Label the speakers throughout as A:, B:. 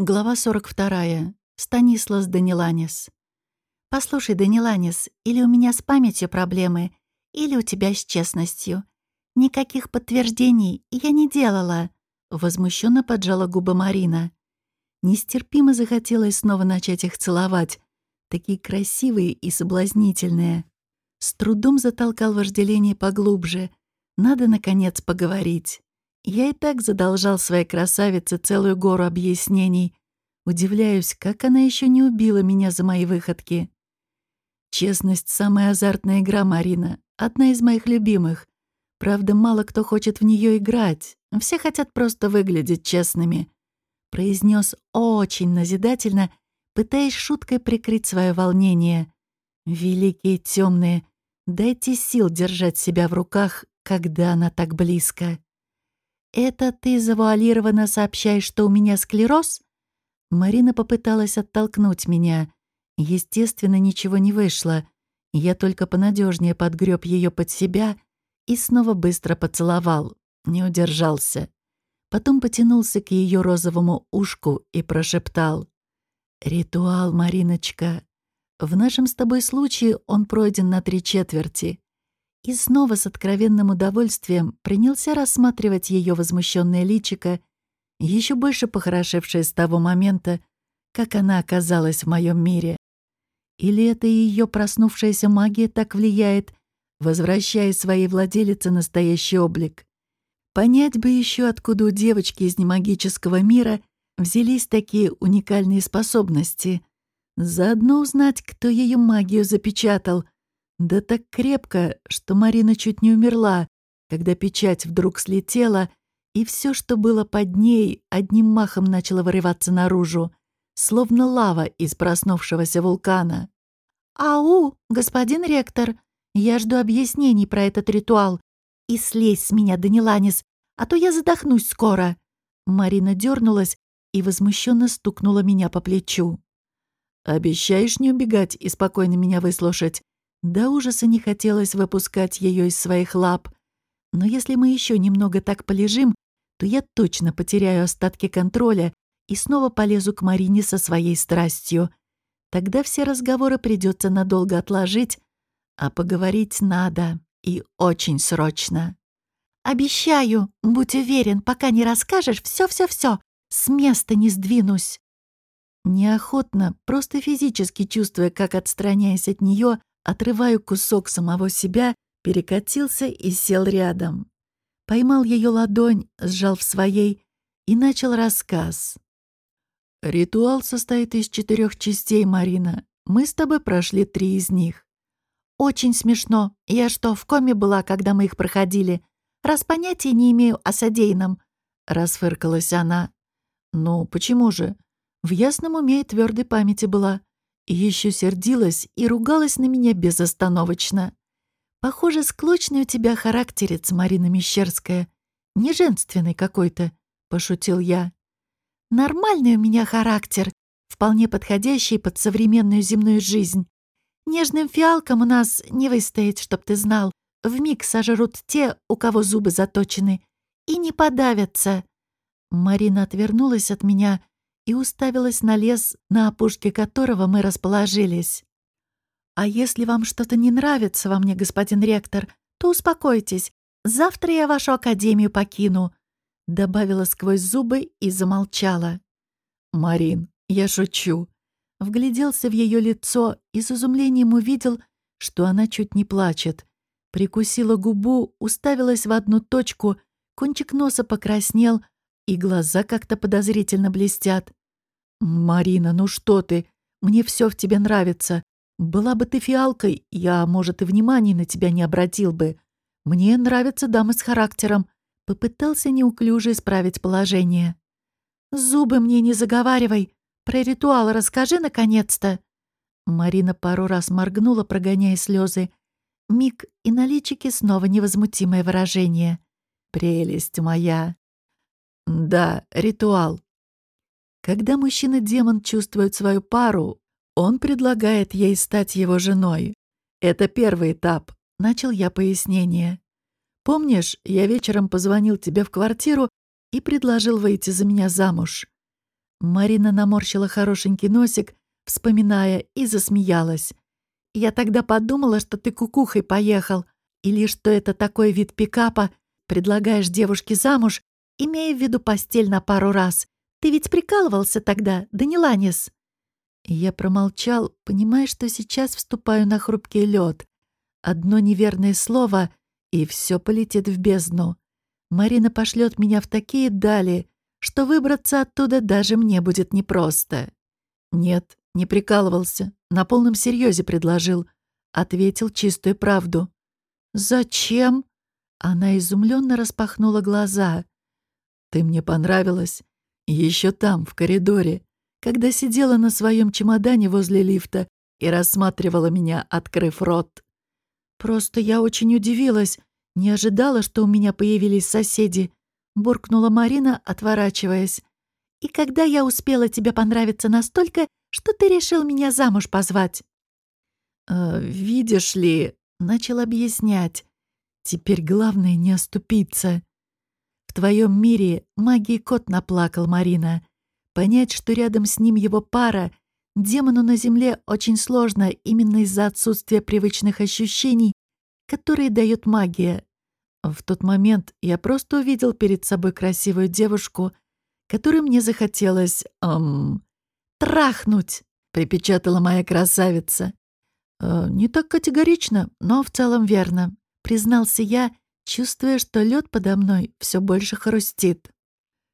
A: Глава 42. Станислас Даниланис. «Послушай, Даниланис, или у меня с памятью проблемы, или у тебя с честностью. Никаких подтверждений я не делала», — возмущенно поджала губы Марина. Нестерпимо захотелось снова начать их целовать. Такие красивые и соблазнительные. С трудом затолкал вожделение поглубже. Надо, наконец, поговорить. Я и так задолжал своей красавице целую гору объяснений. Удивляюсь, как она еще не убила меня за мои выходки. Честность — самая азартная игра, Марина. Одна из моих любимых. Правда, мало кто хочет в нее играть. Все хотят просто выглядеть честными. Произнес очень назидательно, пытаясь шуткой прикрыть свое волнение. Великие темные, дайте сил держать себя в руках, когда она так близко. «Это ты завуалированно сообщаешь, что у меня склероз?» Марина попыталась оттолкнуть меня. Естественно, ничего не вышло. Я только понадежнее подгреб ее под себя и снова быстро поцеловал. Не удержался. Потом потянулся к ее розовому ушку и прошептал. «Ритуал, Мариночка. В нашем с тобой случае он пройден на три четверти и снова с откровенным удовольствием принялся рассматривать ее возмущенное личико, еще больше похорошевшее с того момента, как она оказалась в моем мире. Или это ее проснувшаяся магия так влияет, возвращая своей владелице настоящий облик? Понять бы еще, откуда у девочки из немагического мира взялись такие уникальные способности. Заодно узнать, кто ее магию запечатал — да так крепко, что Марина чуть не умерла, когда печать вдруг слетела, и все, что было под ней, одним махом начало вырываться наружу, словно лава из проснувшегося вулкана. «Ау, господин ректор, я жду объяснений про этот ритуал. И слезь с меня, Даниланис, а то я задохнусь скоро». Марина дернулась и возмущенно стукнула меня по плечу. «Обещаешь не убегать и спокойно меня выслушать?» До ужаса не хотелось выпускать ее из своих лап. Но если мы еще немного так полежим, то я точно потеряю остатки контроля и снова полезу к Марине со своей страстью. Тогда все разговоры придется надолго отложить, а поговорить надо и очень срочно. «Обещаю, будь уверен, пока не расскажешь, все-все-все, с места не сдвинусь». Неохотно, просто физически чувствуя, как, отстраняясь от нее, отрываю кусок самого себя, перекатился и сел рядом. Поймал ее ладонь, сжал в своей и начал рассказ. «Ритуал состоит из четырех частей, Марина. Мы с тобой прошли три из них». «Очень смешно. Я что, в коме была, когда мы их проходили? Раз понятия не имею о содеянном», — расфыркалась она. «Ну, почему же? В ясном уме и твердой памяти была. И еще сердилась и ругалась на меня безостановочно. Похоже, склочный у тебя характерец, Марина Мещерская. Не женственный какой-то, — пошутил я. Нормальный у меня характер, вполне подходящий под современную земную жизнь. Нежным фиалкам у нас не выстоять, чтоб ты знал. Вмиг сожрут те, у кого зубы заточены, и не подавятся. Марина отвернулась от меня и уставилась на лес, на опушке которого мы расположились. «А если вам что-то не нравится во мне, господин ректор, то успокойтесь. Завтра я вашу академию покину», — добавила сквозь зубы и замолчала. «Марин, я шучу». Вгляделся в ее лицо и с изумлением увидел, что она чуть не плачет. Прикусила губу, уставилась в одну точку, кончик носа покраснел, и глаза как-то подозрительно блестят. «Марина, ну что ты? Мне все в тебе нравится. Была бы ты фиалкой, я, может, и внимания на тебя не обратил бы. Мне нравятся дамы с характером». Попытался неуклюже исправить положение. «Зубы мне не заговаривай. Про ритуал расскажи, наконец-то». Марина пару раз моргнула, прогоняя слезы. Миг, и на личике снова невозмутимое выражение. «Прелесть моя!» «Да, ритуал. Когда мужчина-демон чувствует свою пару, он предлагает ей стать его женой. Это первый этап, начал я пояснение. Помнишь, я вечером позвонил тебе в квартиру и предложил выйти за меня замуж. Марина наморщила хорошенький носик, вспоминая, и засмеялась. «Я тогда подумала, что ты кукухой поехал, или что это такой вид пикапа, предлагаешь девушке замуж, имея в виду постель на пару раз. Ты ведь прикалывался тогда, Даниланис?» Я промолчал, понимая, что сейчас вступаю на хрупкий лед. Одно неверное слово, и все полетит в бездну. Марина пошлет меня в такие дали, что выбраться оттуда даже мне будет непросто. Нет, не прикалывался, на полном серьезе предложил. Ответил чистую правду. «Зачем?» Она изумленно распахнула глаза. «Ты мне понравилась. Еще там, в коридоре, когда сидела на своем чемодане возле лифта и рассматривала меня, открыв рот. Просто я очень удивилась, не ожидала, что у меня появились соседи, буркнула Марина, отворачиваясь. И когда я успела тебе понравиться настолько, что ты решил меня замуж позвать? «Э, «Видишь ли», — начал объяснять, «теперь главное не оступиться. В твоем мире магии кот наплакал, Марина. Понять, что рядом с ним его пара, демону на земле очень сложно именно из-за отсутствия привычных ощущений, которые дает магия. В тот момент я просто увидел перед собой красивую девушку, которую мне захотелось... Эм, трахнуть, припечатала моя красавица. «Э, «Не так категорично, но в целом верно», — признался я, чувствуя, что лед подо мной все больше хрустит.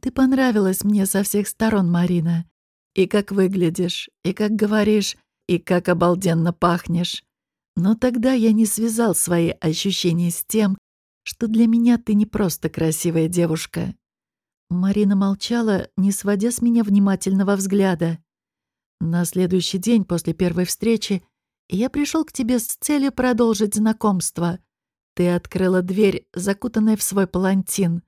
A: Ты понравилась мне со всех сторон, Марина. И как выглядишь, и как говоришь, и как обалденно пахнешь. Но тогда я не связал свои ощущения с тем, что для меня ты не просто красивая девушка. Марина молчала, не сводя с меня внимательного взгляда. На следующий день после первой встречи я пришел к тебе с целью продолжить знакомство. Ты открыла дверь, закутанная в свой палантин.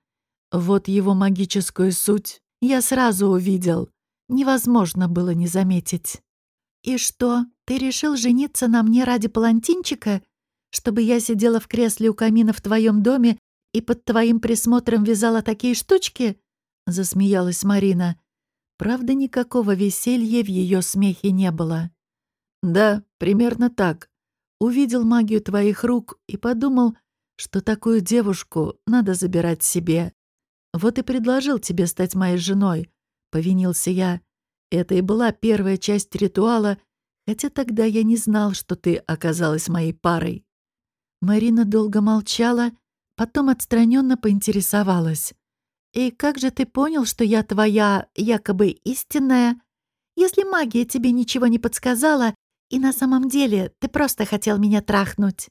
A: Вот его магическую суть я сразу увидел. Невозможно было не заметить. «И что, ты решил жениться на мне ради палантинчика? Чтобы я сидела в кресле у камина в твоем доме и под твоим присмотром вязала такие штучки?» Засмеялась Марина. Правда, никакого веселья в ее смехе не было. «Да, примерно так. Увидел магию твоих рук и подумал, что такую девушку надо забирать себе. Вот и предложил тебе стать моей женой», — повинился я. «Это и была первая часть ритуала, хотя тогда я не знал, что ты оказалась моей парой». Марина долго молчала, потом отстраненно поинтересовалась. «И как же ты понял, что я твоя, якобы истинная? Если магия тебе ничего не подсказала, и на самом деле ты просто хотел меня трахнуть?»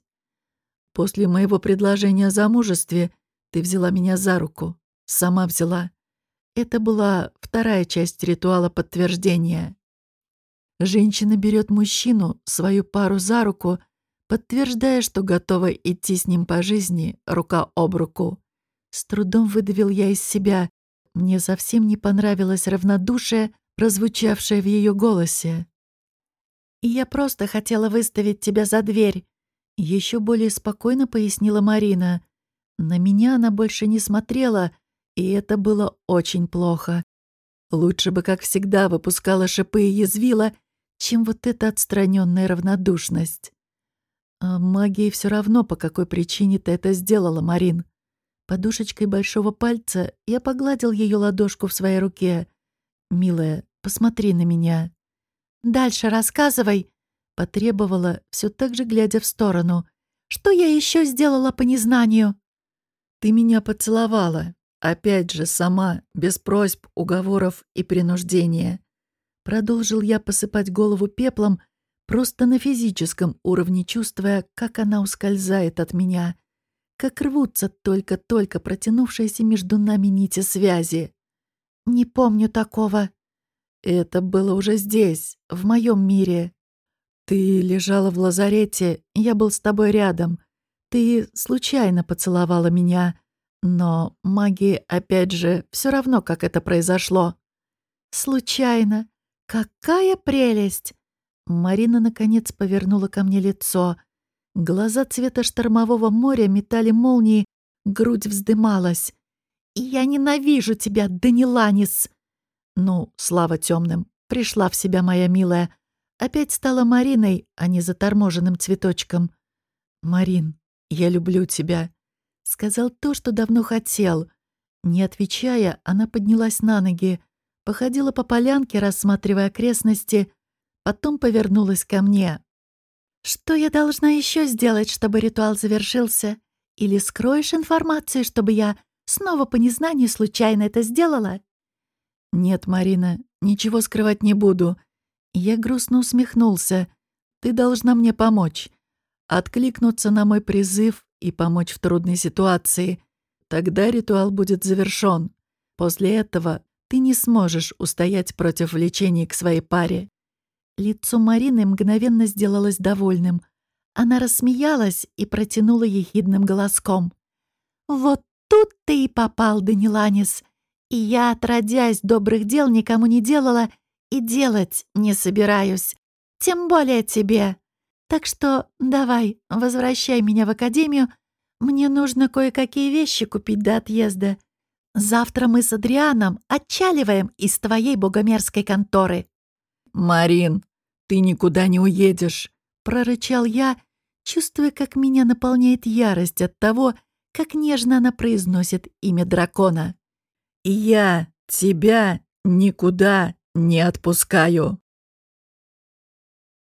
A: «После моего предложения о замужестве ты взяла меня за руку», Сама взяла. Это была вторая часть ритуала подтверждения. Женщина берет мужчину, свою пару за руку, подтверждая, что готова идти с ним по жизни, рука об руку. С трудом выдавил я из себя. Мне совсем не понравилось равнодушие, прозвучавшее в ее голосе. «И я просто хотела выставить тебя за дверь», — еще более спокойно пояснила Марина. На меня она больше не смотрела, и это было очень плохо. Лучше бы, как всегда, выпускала шипы и язвила, чем вот эта отстраненная равнодушность. А магии все равно, по какой причине ты это сделала, Марин. Подушечкой большого пальца я погладил ее ладошку в своей руке. «Милая, посмотри на меня». «Дальше рассказывай», — потребовала, все так же глядя в сторону. «Что я еще сделала по незнанию?» «Ты меня поцеловала, Опять же, сама, без просьб, уговоров и принуждения. Продолжил я посыпать голову пеплом, просто на физическом уровне чувствуя, как она ускользает от меня, как рвутся только-только протянувшиеся между нами нити связи. «Не помню такого». «Это было уже здесь, в моем мире. Ты лежала в лазарете, я был с тобой рядом. Ты случайно поцеловала меня, но магии, опять же, все равно, как это произошло. Случайно. Какая прелесть! Марина, наконец, повернула ко мне лицо. Глаза цвета штормового моря метали молнии, грудь вздымалась. «И я ненавижу тебя, Даниланис!» Ну, слава темным, пришла в себя моя милая. Опять стала Мариной, а не заторможенным цветочком. «Марин, я люблю тебя», — сказал то, что давно хотел. Не отвечая, она поднялась на ноги, походила по полянке, рассматривая окрестности, потом повернулась ко мне. «Что я должна еще сделать, чтобы ритуал завершился? Или скроешь информацию, чтобы я снова по незнанию случайно это сделала?» «Нет, Марина, ничего скрывать не буду». Я грустно усмехнулся. «Ты должна мне помочь. Откликнуться на мой призыв и помочь в трудной ситуации. Тогда ритуал будет завершён. После этого ты не сможешь устоять против влечений к своей паре». Лицо Марины мгновенно сделалось довольным. Она рассмеялась и протянула ехидным голоском. «Вот тут ты и попал, Даниланис. И я, отродясь, добрых дел никому не делала и делать не собираюсь. Тем более тебе. Так что давай, возвращай меня в академию. Мне нужно кое-какие вещи купить до отъезда. Завтра мы с Адрианом отчаливаем из твоей богомерзкой конторы».
B: «Марин, ты никуда не уедешь», —
A: прорычал я, чувствуя, как меня наполняет ярость от того, как нежно она произносит имя дракона.
B: Я тебя никуда не отпускаю.